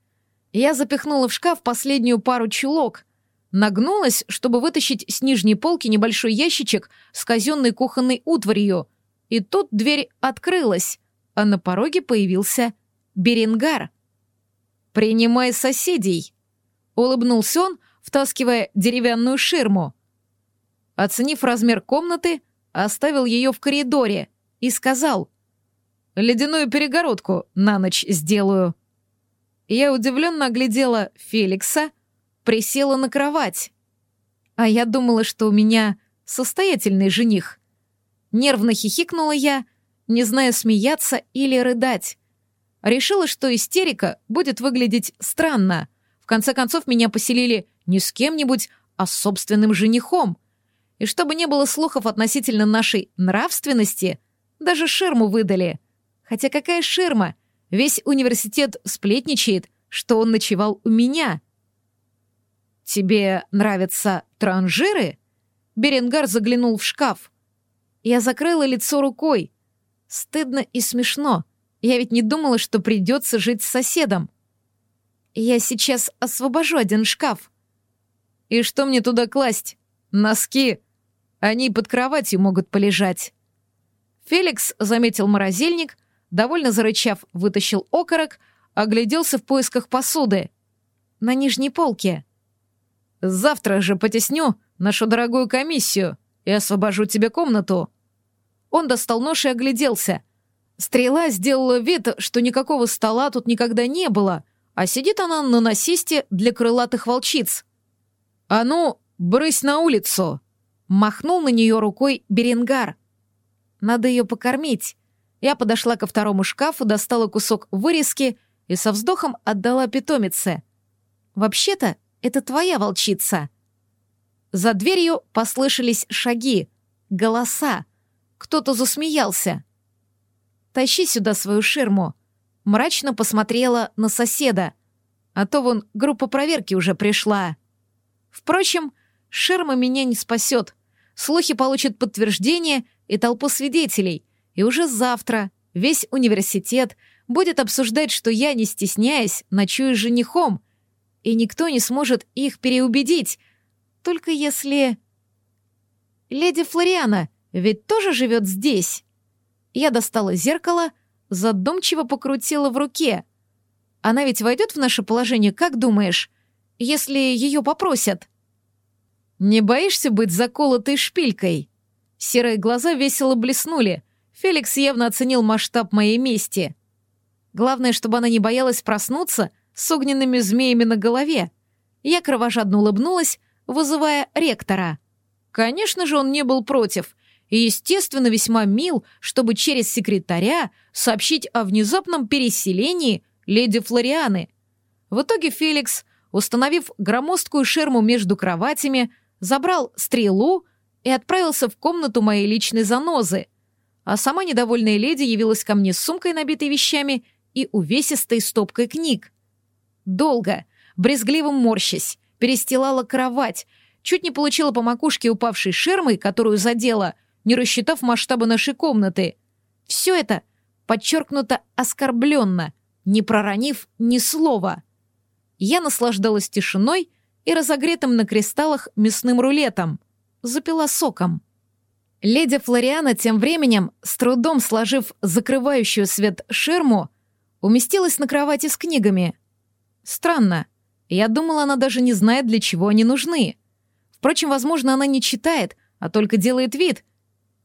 Я запихнула в шкаф последнюю пару чулок, нагнулась, чтобы вытащить с нижней полки небольшой ящичек с казенной кухонной утварью, и тут дверь открылась, а на пороге появился Беренгар. «Принимай соседей!» — улыбнулся он, втаскивая деревянную ширму. Оценив размер комнаты, оставил ее в коридоре и сказал «Ледяную перегородку на ночь сделаю». Я удивленно оглядела Феликса, присела на кровать. А я думала, что у меня состоятельный жених. Нервно хихикнула я, не зная, смеяться или рыдать. Решила, что истерика будет выглядеть странно. В конце концов, меня поселили не с кем-нибудь, а с собственным женихом. И чтобы не было слухов относительно нашей нравственности, даже ширму выдали. Хотя какая ширма? Весь университет сплетничает, что он ночевал у меня. «Тебе нравятся транжиры?» Беренгар заглянул в шкаф. Я закрыла лицо рукой. Стыдно и смешно. Я ведь не думала, что придется жить с соседом. Я сейчас освобожу один шкаф. И что мне туда класть? Носки. Они под кроватью могут полежать. Феликс заметил морозильник, довольно зарычав, вытащил окорок, огляделся в поисках посуды. На нижней полке. «Завтра же потесню нашу дорогую комиссию и освобожу тебе комнату». Он достал нож и огляделся — Стрела сделала вид, что никакого стола тут никогда не было, а сидит она на насисте для крылатых волчиц. «А ну, брысь на улицу!» Махнул на нее рукой Беренгар. «Надо ее покормить». Я подошла ко второму шкафу, достала кусок вырезки и со вздохом отдала питомице. «Вообще-то, это твоя волчица». За дверью послышались шаги, голоса. Кто-то засмеялся. Тащи сюда свою ширму». Мрачно посмотрела на соседа. А то вон группа проверки уже пришла. Впрочем, ширма меня не спасет. Слухи получат подтверждение и толпу свидетелей. И уже завтра весь университет будет обсуждать, что я, не стесняясь, ночую с женихом. И никто не сможет их переубедить. Только если... Леди Флориана ведь тоже живет здесь. Я достала зеркало, задумчиво покрутила в руке. Она ведь войдет в наше положение, как думаешь, если ее попросят? Не боишься быть заколотой шпилькой? Серые глаза весело блеснули. Феликс явно оценил масштаб моей мести. Главное, чтобы она не боялась проснуться с огненными змеями на голове. Я кровожадно улыбнулась, вызывая ректора. Конечно же, он не был против — и, естественно, весьма мил, чтобы через секретаря сообщить о внезапном переселении леди Флорианы. В итоге Феликс, установив громоздкую шерму между кроватями, забрал стрелу и отправился в комнату моей личной занозы, а сама недовольная леди явилась ко мне с сумкой, набитой вещами, и увесистой стопкой книг. Долго, брезгливо морщась, перестилала кровать, чуть не получила по макушке упавшей шермой, которую задела, не рассчитав масштаба нашей комнаты. Все это подчеркнуто оскорбленно, не проронив ни слова. Я наслаждалась тишиной и разогретым на кристаллах мясным рулетом. Запила соком. Леди Флориана тем временем, с трудом сложив закрывающую свет ширму, уместилась на кровати с книгами. Странно. Я думала, она даже не знает, для чего они нужны. Впрочем, возможно, она не читает, а только делает вид,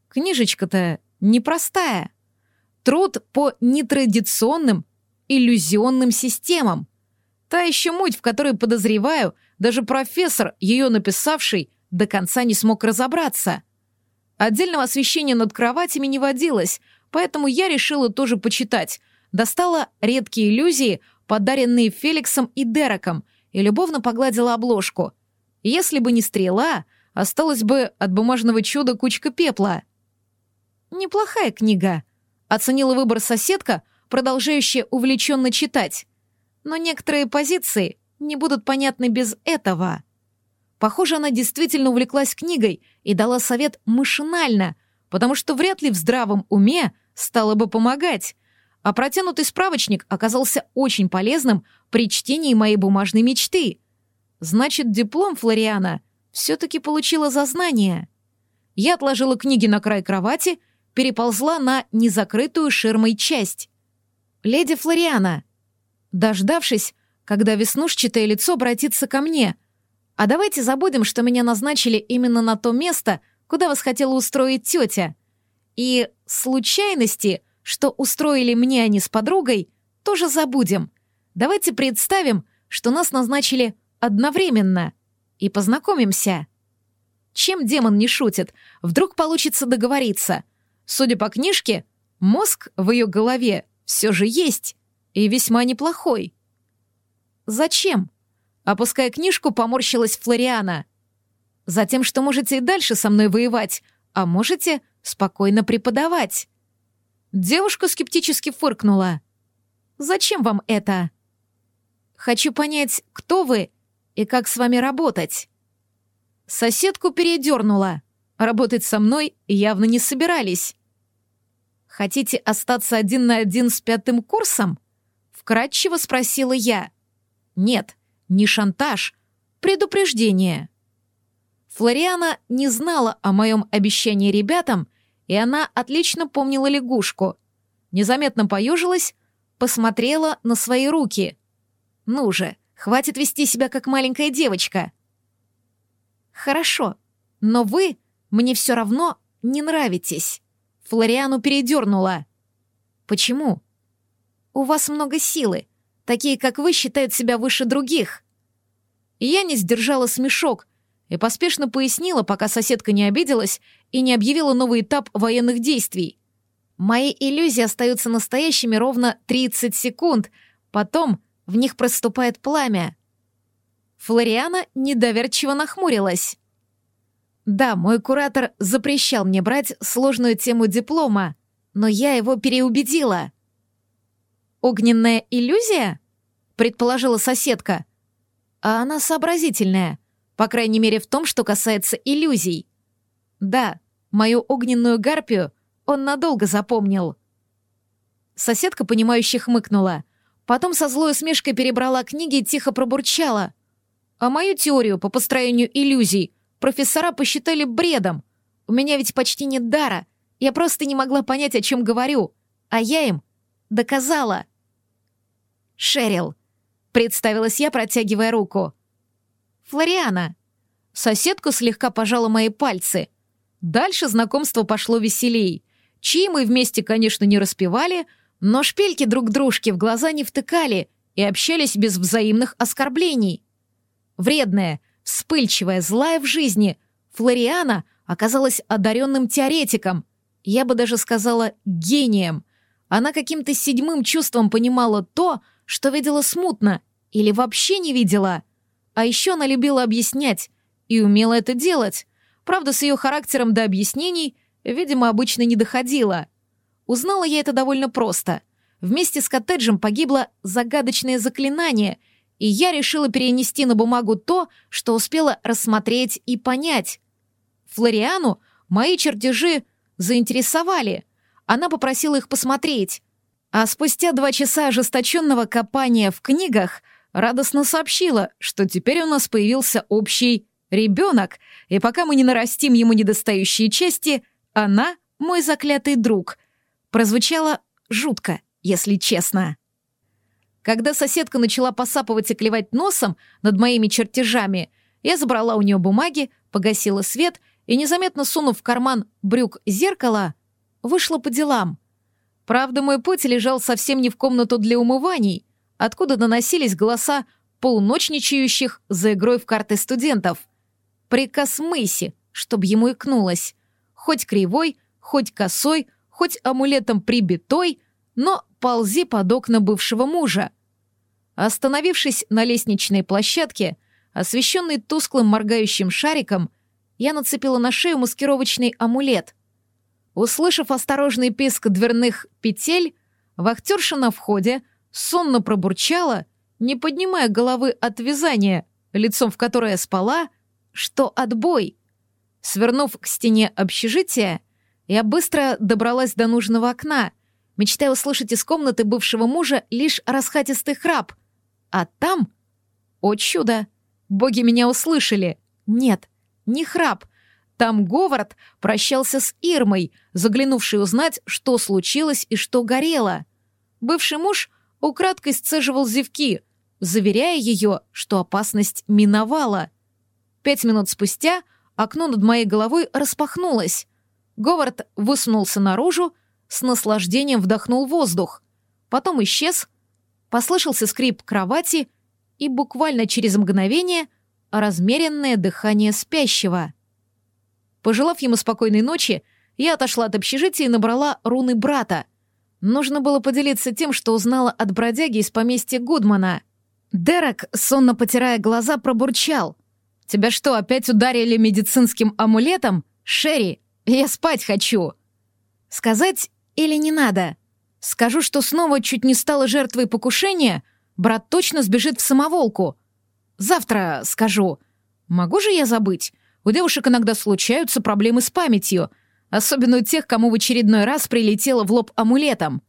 Книжечка-то непростая. Труд по нетрадиционным, иллюзионным системам. Та еще муть, в которой, подозреваю, даже профессор, ее написавший, до конца не смог разобраться. Отдельного освещения над кроватями не водилось, поэтому я решила тоже почитать. Достала редкие иллюзии, подаренные Феликсом и Дереком, и любовно погладила обложку. Если бы не стрела, осталась бы от бумажного чуда кучка пепла. Неплохая книга. Оценила выбор соседка, продолжающая увлеченно читать. Но некоторые позиции не будут понятны без этого. Похоже, она действительно увлеклась книгой и дала совет машинально, потому что вряд ли в здравом уме стала бы помогать. А протянутый справочник оказался очень полезным при чтении моей бумажной мечты. Значит, диплом Флориана все-таки получила за знание. Я отложила книги на край кровати, переползла на незакрытую ширмой часть. «Леди Флориана», дождавшись, когда веснушчатое лицо обратится ко мне — а давайте забудем, что меня назначили именно на то место, куда вас хотела устроить тетя. И случайности, что устроили мне, не с подругой, тоже забудем. Давайте представим, что нас назначили одновременно. И познакомимся. Чем демон не шутит? Вдруг получится договориться. Судя по книжке, мозг в ее голове все же есть. И весьма неплохой. Зачем? Опуская книжку, поморщилась Флориана. «Затем, что можете и дальше со мной воевать, а можете спокойно преподавать». Девушка скептически фыркнула. «Зачем вам это?» «Хочу понять, кто вы и как с вами работать». Соседку передернула. Работать со мной явно не собирались. «Хотите остаться один на один с пятым курсом?» Вкратчиво спросила я. «Нет, не шантаж, предупреждение. Флориана не знала о моем обещании ребятам, и она отлично помнила лягушку. Незаметно поежилась, посмотрела на свои руки. «Ну же, хватит вести себя как маленькая девочка». «Хорошо, но вы мне все равно не нравитесь». Флориану передернула. «Почему?» «У вас много силы. Такие, как вы, считают себя выше других. И я не сдержала смешок и поспешно пояснила, пока соседка не обиделась и не объявила новый этап военных действий. Мои иллюзии остаются настоящими ровно 30 секунд, потом в них проступает пламя. Флориана недоверчиво нахмурилась. Да, мой куратор запрещал мне брать сложную тему диплома, но я его переубедила. «Огненная иллюзия?» — предположила соседка. «А она сообразительная, по крайней мере в том, что касается иллюзий. Да, мою огненную гарпию он надолго запомнил». Соседка, понимающе хмыкнула. Потом со злой усмешкой перебрала книги и тихо пробурчала. «А мою теорию по построению иллюзий профессора посчитали бредом. У меня ведь почти нет дара. Я просто не могла понять, о чем говорю. А я им доказала». Шерил. Представилась я, протягивая руку. Флориана. Соседка слегка пожала мои пальцы. Дальше знакомство пошло веселей. Чьи мы вместе, конечно, не распевали, но шпильки друг дружке в глаза не втыкали и общались без взаимных оскорблений. Вредная, вспыльчивая, злая в жизни, Флориана оказалась одаренным теоретиком, я бы даже сказала гением. Она каким-то седьмым чувством понимала то, что видела смутно или вообще не видела. А еще она любила объяснять и умела это делать. Правда, с ее характером до объяснений, видимо, обычно не доходило. Узнала я это довольно просто. Вместе с коттеджем погибло загадочное заклинание, и я решила перенести на бумагу то, что успела рассмотреть и понять. Флориану мои чертежи заинтересовали. Она попросила их посмотреть. А спустя два часа ожесточенного копания в книгах радостно сообщила, что теперь у нас появился общий ребенок, и пока мы не нарастим ему недостающие части, она — мой заклятый друг. Прозвучало жутко, если честно. Когда соседка начала посапывать и клевать носом над моими чертежами, я забрала у нее бумаги, погасила свет и, незаметно сунув в карман брюк зеркало, вышла по делам — Правда, мой путь лежал совсем не в комнату для умываний, откуда доносились голоса полуночничающих за игрой в карты студентов. Приказ Мэйси, чтоб ему икнулось. Хоть кривой, хоть косой, хоть амулетом прибитой, но ползи под окна бывшего мужа. Остановившись на лестничной площадке, освещенной тусклым моргающим шариком, я нацепила на шею маскировочный амулет. Услышав осторожный писк дверных петель, вахтерша на входе сонно пробурчала, не поднимая головы от вязания, лицом в которое спала, что отбой. Свернув к стене общежития, я быстро добралась до нужного окна, мечтая услышать из комнаты бывшего мужа лишь расхатистый храп. А там... О чудо! Боги меня услышали. Нет, не храп. Там Говард прощался с Ирмой, заглянувшей узнать, что случилось и что горело. Бывший муж украдкой сцеживал зевки, заверяя ее, что опасность миновала. Пять минут спустя окно над моей головой распахнулось. Говард высунулся наружу, с наслаждением вдохнул воздух. Потом исчез, послышался скрип кровати и буквально через мгновение размеренное дыхание спящего. Пожелав ему спокойной ночи, я отошла от общежития и набрала руны брата. Нужно было поделиться тем, что узнала от бродяги из поместья Гудмана. Дерек, сонно потирая глаза, пробурчал. «Тебя что, опять ударили медицинским амулетом? Шерри, я спать хочу!» Сказать или не надо? Скажу, что снова чуть не стала жертвой покушения, брат точно сбежит в самоволку. Завтра скажу. Могу же я забыть? У девушек иногда случаются проблемы с памятью, особенно у тех, кому в очередной раз прилетело в лоб амулетом.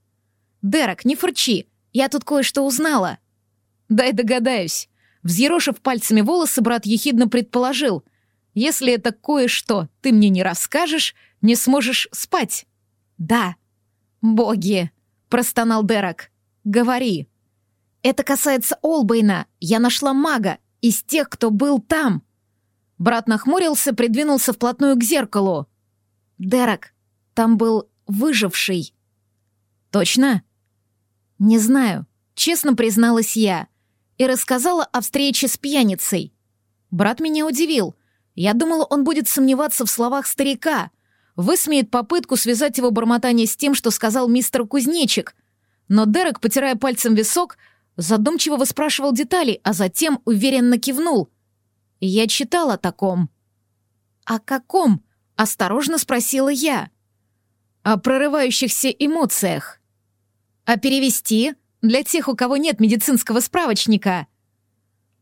«Дерек, не фырчи, я тут кое-что узнала». «Дай догадаюсь». Взъерошив пальцами волосы, брат ехидно предположил. «Если это кое-что ты мне не расскажешь, не сможешь спать». «Да». «Боги!» — простонал Дерек. «Говори». «Это касается Олбейна. Я нашла мага. Из тех, кто был там». Брат нахмурился, придвинулся вплотную к зеркалу. «Дерек, там был выживший». «Точно?» «Не знаю», — честно призналась я. И рассказала о встрече с пьяницей. Брат меня удивил. Я думала, он будет сомневаться в словах старика, высмеет попытку связать его бормотание с тем, что сказал мистер Кузнечик. Но Дерек, потирая пальцем висок, задумчиво выспрашивал детали, а затем уверенно кивнул. Я читала о таком. «О каком?» — осторожно спросила я. «О прорывающихся эмоциях». «А перевести? Для тех, у кого нет медицинского справочника?»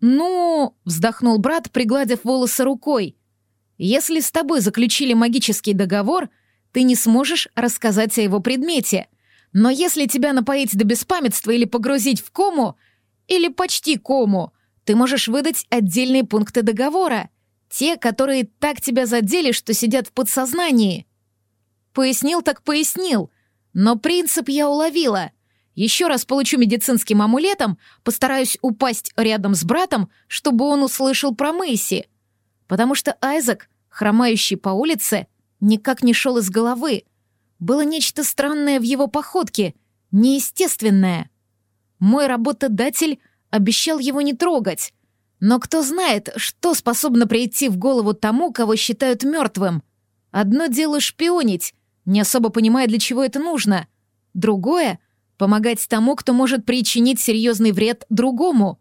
«Ну...» — вздохнул брат, пригладив волосы рукой. Если с тобой заключили магический договор, ты не сможешь рассказать о его предмете. Но если тебя напоить до беспамятства или погрузить в кому, или почти кому, ты можешь выдать отдельные пункты договора, те, которые так тебя задели, что сидят в подсознании. Пояснил так пояснил, но принцип я уловила. Еще раз получу медицинским амулетом, постараюсь упасть рядом с братом, чтобы он услышал про Мэйси — потому что Айзек, хромающий по улице, никак не шел из головы. Было нечто странное в его походке, неестественное. Мой работодатель обещал его не трогать. Но кто знает, что способно прийти в голову тому, кого считают мертвым. Одно дело шпионить, не особо понимая, для чего это нужно. Другое — помогать тому, кто может причинить серьезный вред другому.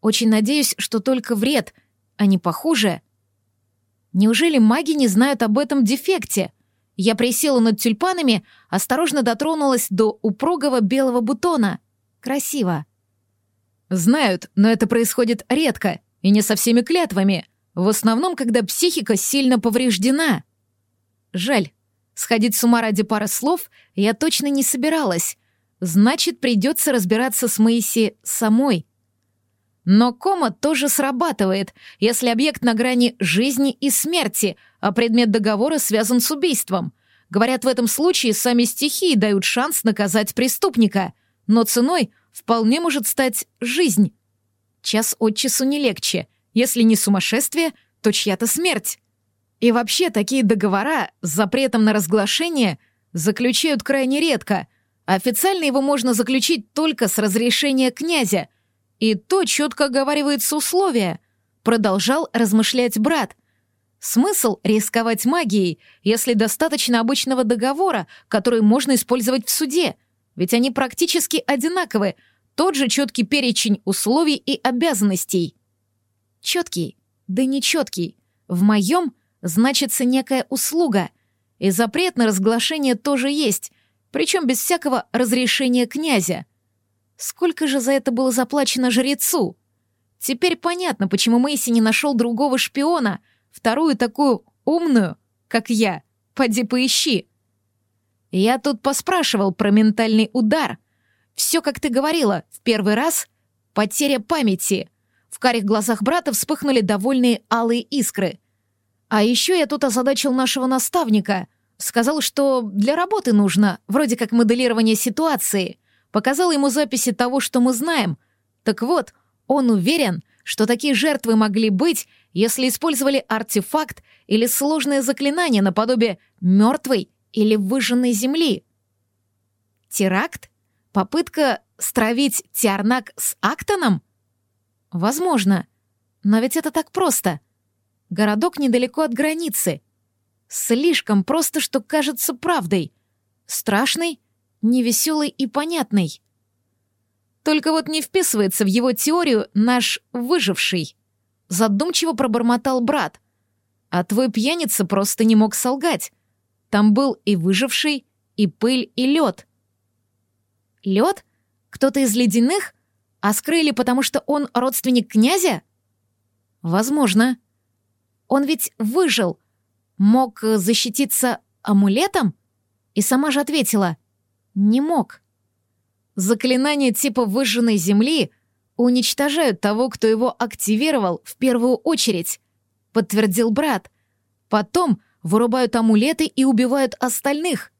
Очень надеюсь, что только вред, а не похуже — Неужели маги не знают об этом дефекте? Я присела над тюльпанами, осторожно дотронулась до упругого белого бутона. Красиво. Знают, но это происходит редко и не со всеми клятвами. В основном, когда психика сильно повреждена. Жаль. Сходить с ума ради пары слов я точно не собиралась. Значит, придется разбираться с Моиси самой. Но кома тоже срабатывает, если объект на грани жизни и смерти, а предмет договора связан с убийством. Говорят, в этом случае сами стихии дают шанс наказать преступника, но ценой вполне может стать жизнь. Час от часу не легче. Если не сумасшествие, то чья-то смерть. И вообще такие договора с запретом на разглашение заключают крайне редко. Официально его можно заключить только с разрешения князя — И то четко оговаривается условие. Продолжал размышлять брат. Смысл рисковать магией, если достаточно обычного договора, который можно использовать в суде? Ведь они практически одинаковы, тот же четкий перечень условий и обязанностей. Четкий, да не четкий. В моем значится некая услуга, и запрет на разглашение тоже есть, причем без всякого разрешения князя. Сколько же за это было заплачено жрецу? Теперь понятно, почему Мэйси не нашел другого шпиона, вторую такую умную, как я. Поди поищи. Я тут поспрашивал про ментальный удар. Все, как ты говорила, в первый раз — потеря памяти. В карих глазах брата вспыхнули довольные алые искры. А еще я тут озадачил нашего наставника. Сказал, что для работы нужно, вроде как моделирование ситуации показал ему записи того, что мы знаем. Так вот, он уверен, что такие жертвы могли быть, если использовали артефакт или сложное заклинание наподобие мертвой или выжженной земли. Теракт? Попытка стравить Тиарнак с Актоном? Возможно. Но ведь это так просто. Городок недалеко от границы. Слишком просто, что кажется правдой. Страшный невеселый и понятный. Только вот не вписывается в его теорию наш выживший. Задумчиво пробормотал брат. А твой пьяница просто не мог солгать. Там был и выживший, и пыль, и лед. Лед? Кто-то из ледяных? А скрыли, потому что он родственник князя? Возможно. Он ведь выжил. Мог защититься амулетом? И сама же ответила. Не мог. Заклинания типа выжженной земли уничтожают того, кто его активировал в первую очередь, подтвердил брат. Потом вырубают амулеты и убивают остальных.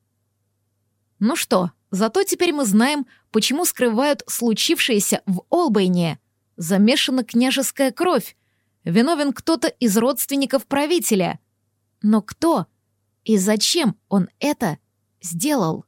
Ну что, зато теперь мы знаем, почему скрывают случившееся в Олбейне. Замешана княжеская кровь. Виновен кто-то из родственников правителя. Но кто и зачем он это сделал?